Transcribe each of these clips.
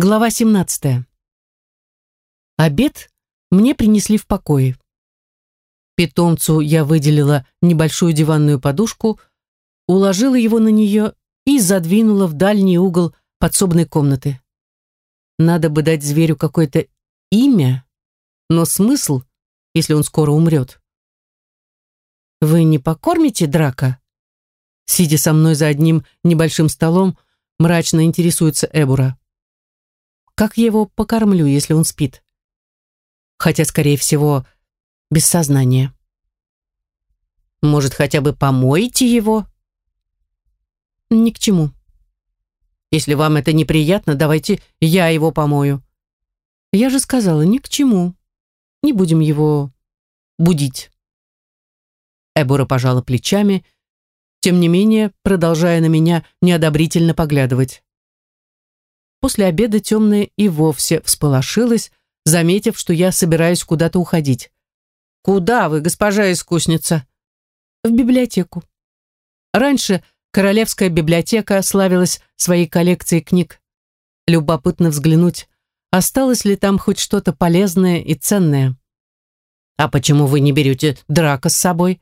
Глава 17. Обед мне принесли в покое. Питомцу я выделила небольшую диванную подушку, уложила его на нее и задвинула в дальний угол подсобной комнаты. Надо бы дать зверю какое-то имя, но смысл, если он скоро умрет. «Вы не покормите драка?» Сидя со мной за одним небольшим столом, мрачно интересуется Эбура. Как я его покормлю, если он спит? Хотя, скорее всего, без сознания. Может, хотя бы помоете его? Ни к чему. Если вам это неприятно, давайте я его помою. Я же сказала, ни к чему. Не будем его будить. Эбора пожала плечами, тем не менее, продолжая на меня неодобрительно поглядывать. После обеда темная и вовсе всполошилась, заметив, что я собираюсь куда-то уходить. «Куда вы, госпожа искусница?» «В библиотеку». Раньше Королевская библиотека славилась своей коллекцией книг. Любопытно взглянуть, осталось ли там хоть что-то полезное и ценное. «А почему вы не берете Драка с собой?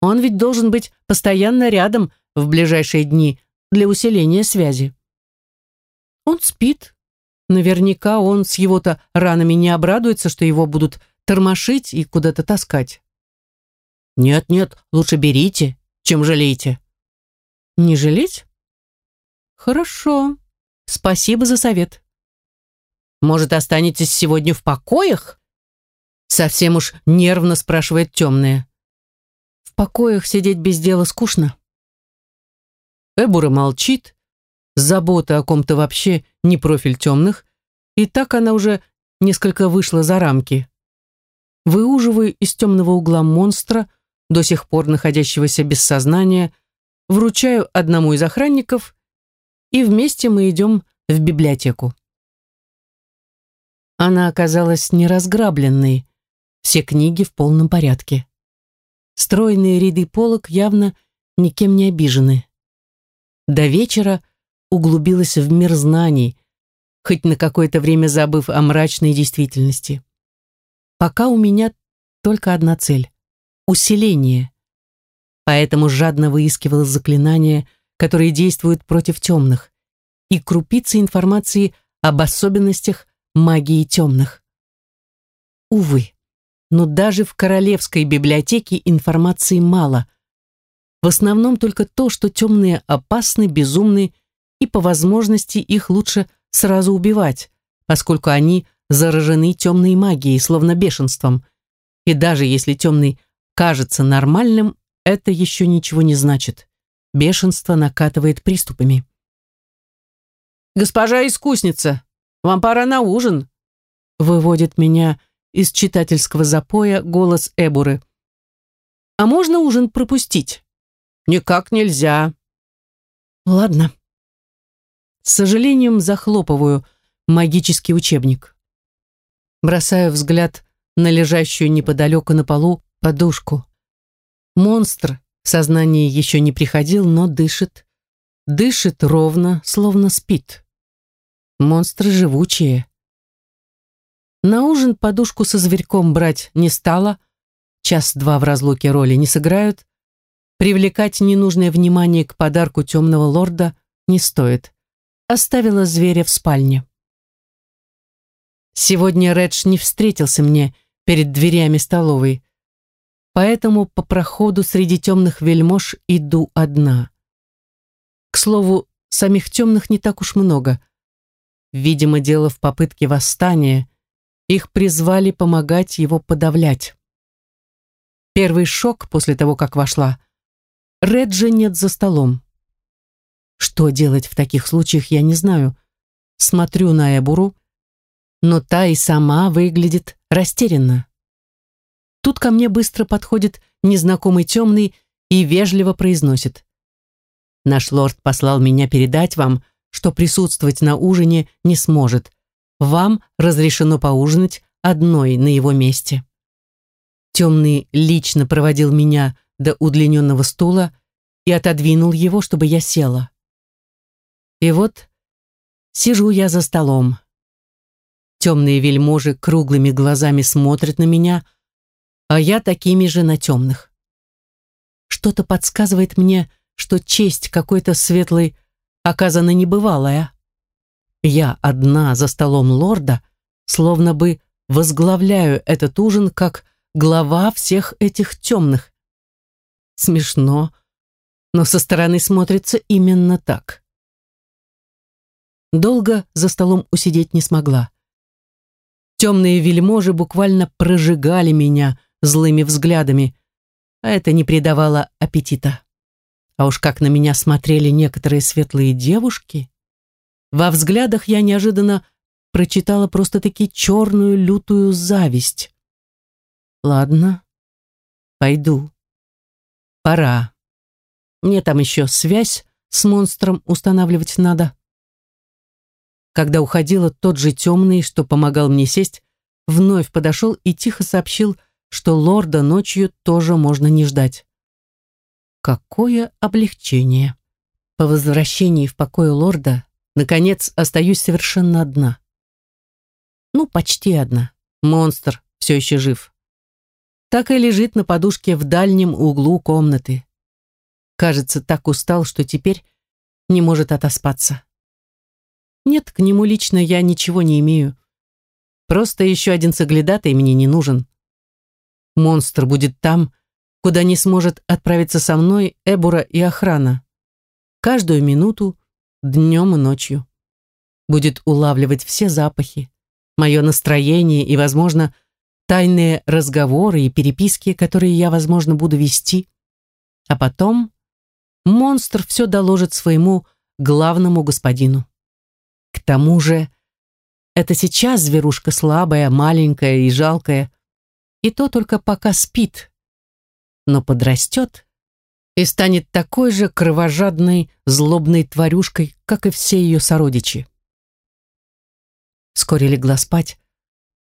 Он ведь должен быть постоянно рядом в ближайшие дни для усиления связи». Он спит. Наверняка он с его-то ранами не обрадуется, что его будут тормошить и куда-то таскать. Нет-нет, лучше берите, чем жалейте. Не жалеть? Хорошо. Спасибо за совет. Может, останетесь сегодня в покоях? Совсем уж нервно спрашивает темная. В покоях сидеть без дела скучно. Эбура молчит, забота о ком-то вообще не профиль темных, и так она уже несколько вышла за рамки. Выуживаю из темного угла монстра, до сих пор находящегося без сознания, вручаю одному из охранников, и вместе мы идем в библиотеку. Она оказалась неразграбленной, все книги в полном порядке. Стройные ряды полок явно никем не обижены. До вечера углубилась в мир знаний, хоть на какое-то время забыв о мрачной действительности. Пока у меня только одна цель — усиление. Поэтому жадно выискивала заклинания, которые действуют против темных, и крупицы информации об особенностях магии темных. Увы, но даже в королевской библиотеке информации мало. В основном только то, что темные опасны, безумны и по возможности их лучше сразу убивать, поскольку они заражены темной магией, словно бешенством. И даже если темный кажется нормальным, это еще ничего не значит. Бешенство накатывает приступами. «Госпожа искусница, вам пора на ужин», выводит меня из читательского запоя голос Эбуры. «А можно ужин пропустить?» «Никак нельзя». «Ладно», с сожалением захлопываю магический учебник. Бросаю взгляд на лежащую неподалеку на полу подушку. Монстр в сознание еще не приходил, но дышит. Дышит ровно, словно спит. Монстры живучие. На ужин подушку со зверьком брать не стала. Час-два в разлуке роли не сыграют. Привлекать ненужное внимание к подарку темного лорда не стоит оставила зверя в спальне. Сегодня Редж не встретился мне перед дверями столовой, поэтому по проходу среди темных вельмож иду одна. К слову, самих темных не так уж много. Видимо, дело в попытке восстания. Их призвали помогать его подавлять. Первый шок после того, как вошла. Реджа нет за столом. Что делать в таких случаях, я не знаю. Смотрю на Эбуру, но та и сама выглядит растерянно. Тут ко мне быстро подходит незнакомый темный и вежливо произносит. «Наш лорд послал меня передать вам, что присутствовать на ужине не сможет. Вам разрешено поужинать одной на его месте». Темный лично проводил меня до удлиненного стула и отодвинул его, чтобы я села. И вот сижу я за столом, Темные вельможи круглыми глазами смотрят на меня, а я такими же на темных. Что-то подсказывает мне, что честь какой-то светлой оказана небывалая. Я одна за столом лорда, словно бы возглавляю этот ужин как глава всех этих темных. Смешно, но со стороны смотрится именно так. Долго за столом усидеть не смогла. Темные вельможи буквально прожигали меня злыми взглядами, а это не придавало аппетита. А уж как на меня смотрели некоторые светлые девушки. Во взглядах я неожиданно прочитала просто-таки черную лютую зависть. Ладно, пойду. Пора. Мне там еще связь с монстром устанавливать надо. Когда уходила, тот же темный, что помогал мне сесть, вновь подошел и тихо сообщил, что лорда ночью тоже можно не ждать. Какое облегчение! По возвращении в покое лорда, наконец, остаюсь совершенно одна. Ну, почти одна. Монстр все еще жив. Так и лежит на подушке в дальнем углу комнаты. Кажется, так устал, что теперь не может отоспаться. Нет, к нему лично я ничего не имею. Просто еще один соглядатый мне не нужен. Монстр будет там, куда не сможет отправиться со мной Эбура и охрана. Каждую минуту, днем и ночью. Будет улавливать все запахи, мое настроение и, возможно, тайные разговоры и переписки, которые я, возможно, буду вести. А потом монстр все доложит своему главному господину. К тому же, это сейчас зверушка слабая, маленькая и жалкая, и то только пока спит, но подрастет и станет такой же кровожадной, злобной тварюшкой, как и все ее сородичи. Вскоре легла спать,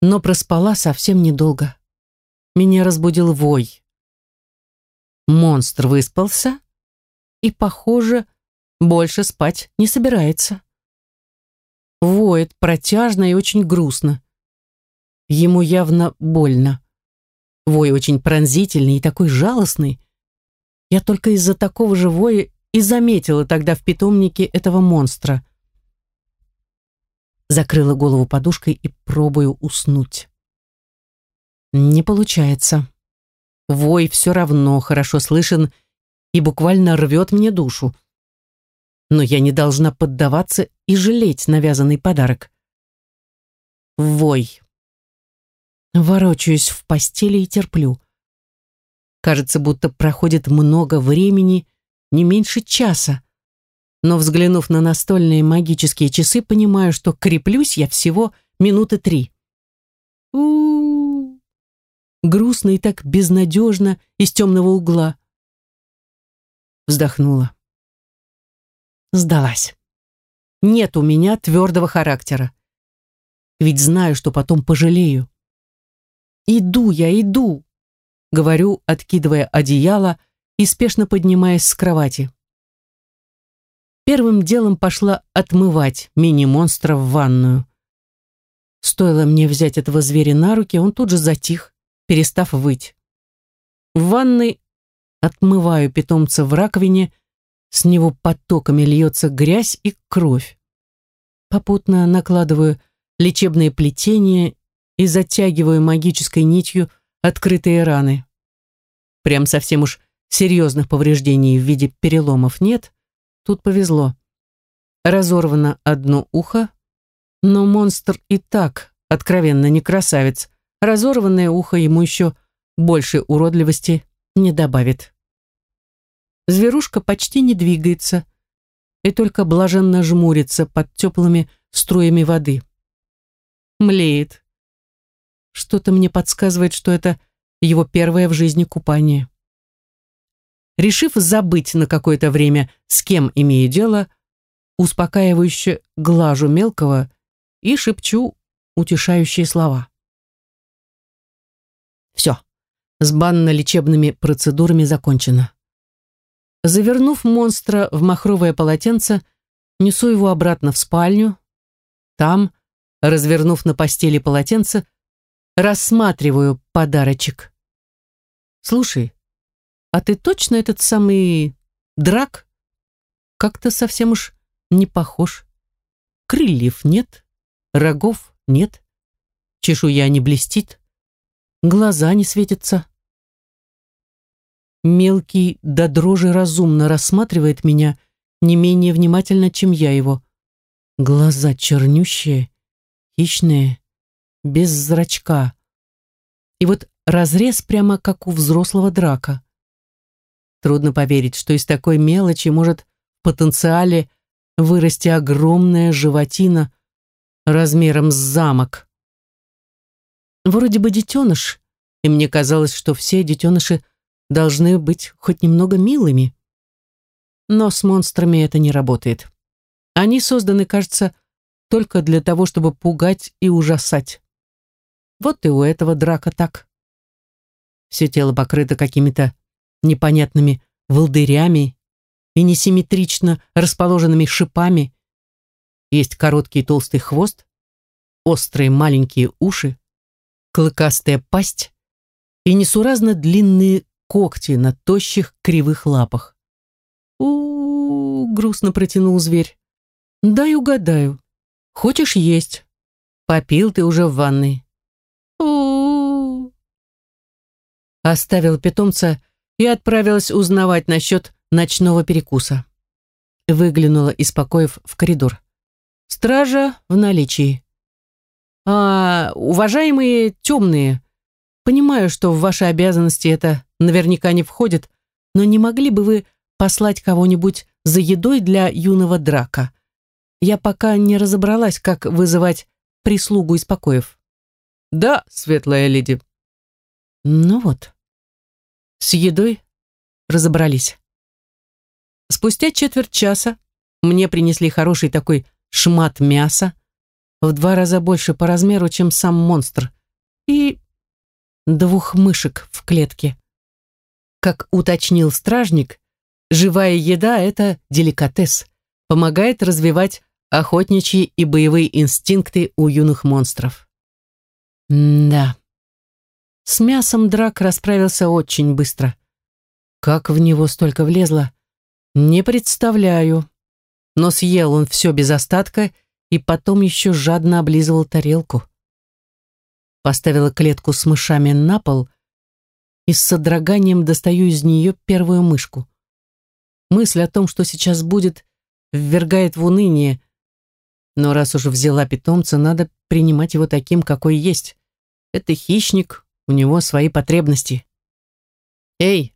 но проспала совсем недолго. Меня разбудил вой. Монстр выспался и, похоже, больше спать не собирается. Воет протяжно и очень грустно. Ему явно больно. Вой очень пронзительный и такой жалостный. Я только из-за такого же воя и заметила тогда в питомнике этого монстра. Закрыла голову подушкой и пробую уснуть. Не получается. Вой все равно хорошо слышен и буквально рвет мне душу. Но я не должна поддаваться и жалеть навязанный подарок. Вой. Ворочаюсь в постели и терплю. Кажется, будто проходит много времени, не меньше часа. Но, взглянув на настольные магические часы, понимаю, что креплюсь я всего минуты три. у у. Грустно и так безнадежно из темного угла. Вздохнула. Сдалась. Нет у меня твердого характера. Ведь знаю, что потом пожалею. «Иду я, иду!» — говорю, откидывая одеяло и спешно поднимаясь с кровати. Первым делом пошла отмывать мини-монстра в ванную. Стоило мне взять этого зверя на руки, он тут же затих, перестав выть. В ванной отмываю питомца в раковине, с него потоками льется грязь и кровь. Попутно накладываю лечебные плетения и затягиваю магической нитью открытые раны. Прям совсем уж серьезных повреждений в виде переломов нет, тут повезло. Разорвано одно ухо, но монстр и так откровенно не красавец. Разорванное ухо ему еще больше уродливости не добавит. Зверушка почти не двигается и только блаженно жмурится под теплыми струями воды. Млеет, что-то мне подсказывает, что это его первое в жизни купание. Решив забыть на какое-то время, с кем имею дело, успокаивающе глажу мелкого и шепчу утешающие слова. Все, с банно-лечебными процедурами закончено. Завернув монстра в махровое полотенце, несу его обратно в спальню. Там, развернув на постели полотенце, рассматриваю подарочек. «Слушай, а ты точно этот самый драк? Как-то совсем уж не похож. Крыльев нет, рогов нет, чешуя не блестит, глаза не светятся. Мелкий до дрожи разумно рассматривает меня не менее внимательно, чем я его. Глаза чернющие, хищные, без зрачка. И вот разрез прямо как у взрослого драка. Трудно поверить, что из такой мелочи может в потенциале вырасти огромная животина размером с замок. Вроде бы детеныш, и мне казалось, что все детеныши должны быть хоть немного милыми. Но с монстрами это не работает. Они созданы, кажется, только для того, чтобы пугать и ужасать. Вот и у этого драка так. Все тело покрыто какими-то непонятными волдырями и несимметрично расположенными шипами. Есть короткий толстый хвост, острые маленькие уши, клыкастая пасть и несуразно длинные когти на тощих кривых лапах. у, -у, -у грустно протянул зверь. «Дай угадаю. Хочешь есть? Попил ты уже в ванной». У, -у. Оставил питомца и отправилась узнавать насчет ночного перекуса. Выглянула из покоев в коридор. Стража в наличии. А, уважаемые темные, понимаю, что в ваши обязанности это наверняка не входит, но не могли бы вы послать кого-нибудь за едой для юного драка? Я пока не разобралась, как вызывать прислугу из покоев. Да, светлая леди. Ну вот. С едой разобрались. Спустя четверть часа мне принесли хороший такой шмат мяса, в два раза больше по размеру, чем сам монстр, и двух мышек в клетке. Как уточнил стражник, живая еда – это деликатес, помогает развивать охотничьи и боевые инстинкты у юных монстров. Да. С мясом драк расправился очень быстро. Как в него столько влезло, не представляю. Но съел он все без остатка и потом еще жадно облизывал тарелку. Поставила клетку с мышами на пол и с содроганием достаю из нее первую мышку. Мысль о том, что сейчас будет, ввергает в уныние, но раз уже взяла питомца, надо принимать его таким, какой есть. Это хищник, у него свои потребности. «Эй,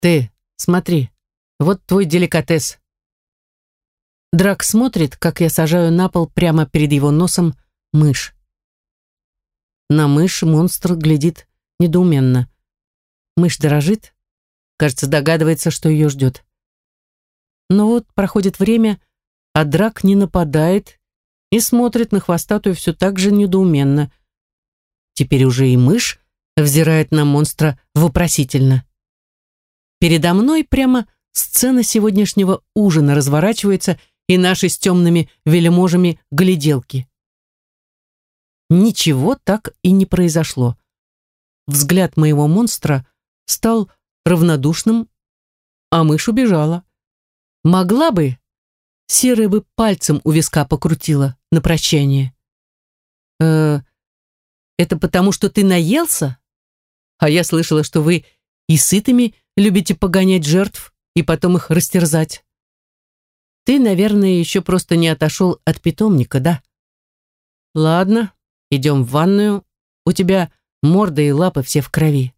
ты, смотри, вот твой деликатес». Драк смотрит, как я сажаю на пол прямо перед его носом мышь. На мышь монстр глядит недоуменно. Мышь дрожит, кажется, догадывается, что ее ждет. Но вот проходит время, а Драк не нападает и смотрит на хвостатую все так же недоуменно. Теперь уже и мышь взирает на монстра вопросительно. Передо мной прямо сцена сегодняшнего ужина разворачивается и наши с темными вельможами гляделки. Ничего так и не произошло. Взгляд моего монстра стал равнодушным, а мышь убежала. Могла бы, серая бы пальцем у виска покрутила на прощание. «Э, это потому, что ты наелся? А я слышала, что вы и сытыми любите погонять жертв и потом их растерзать. Ты, наверное, еще просто не отошел от питомника, да? Ладно, идем в ванную. У тебя морда и лапы все в крови.